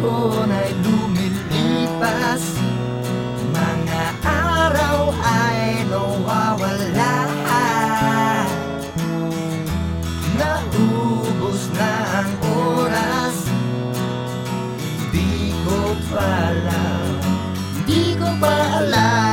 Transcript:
panahon ay lumilipas. Mga araw ay nawawala. Naubos na ang oras. Di ko pa alam. Di ko pa alam.